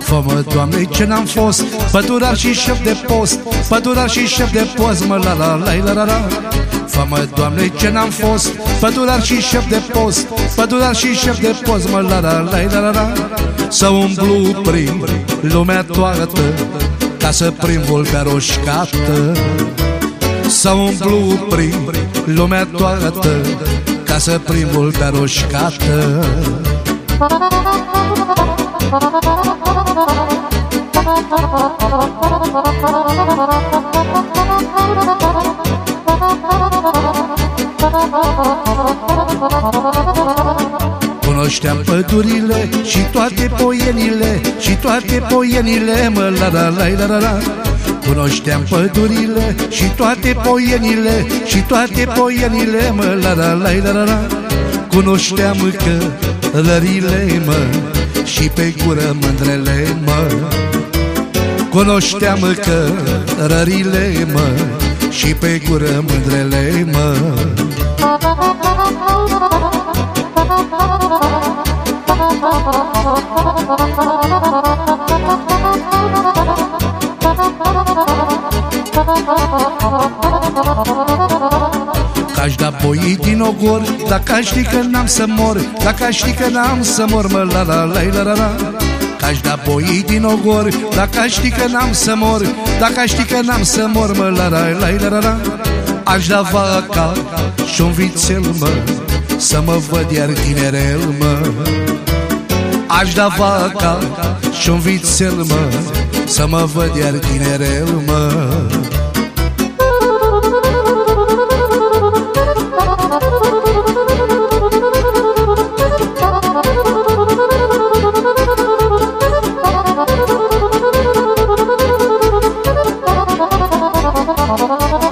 Fă-mă, Doamne, ce n-am fost? Pădurar și șef de post Pădurar și șef de post Mă la la la la la la. Fă-mă, Doamne, ce n-am fost? Pădurar și șef de post Pădurar și șef de post Mă la la la la la la. Să umblu prin lumea toată Ca să prin vulpea roșcată Să umblu prin lumea toată Ca să prin vulpea roșcată. Cunoșteam pădurile și toate poienile Și toate poienile, mă la la la la la la Cunoșteam pădurile și toate poienile Și toate poienile, mă la la la la la la. Cunoșteam că lările, mă Și pe gură mândrele, mă. Cunoșteam că rările, mă Și pe gură mândrele, mă Aș da boii din ogor Dacă aș ști că n-am să mor Dacă aș ști că n-am să mor Mă la la la la la la. Aș da boii din ogor Dacă aș ști că n-am să mor Dacă aș ști că n-am să mor Mă la la la la la la. Aș da vaca și un vițel, mă Să mă văd iar tinerel, mă. Aș da vaca și un vițel, mă Să mă văd iar tinerel, mă Oh,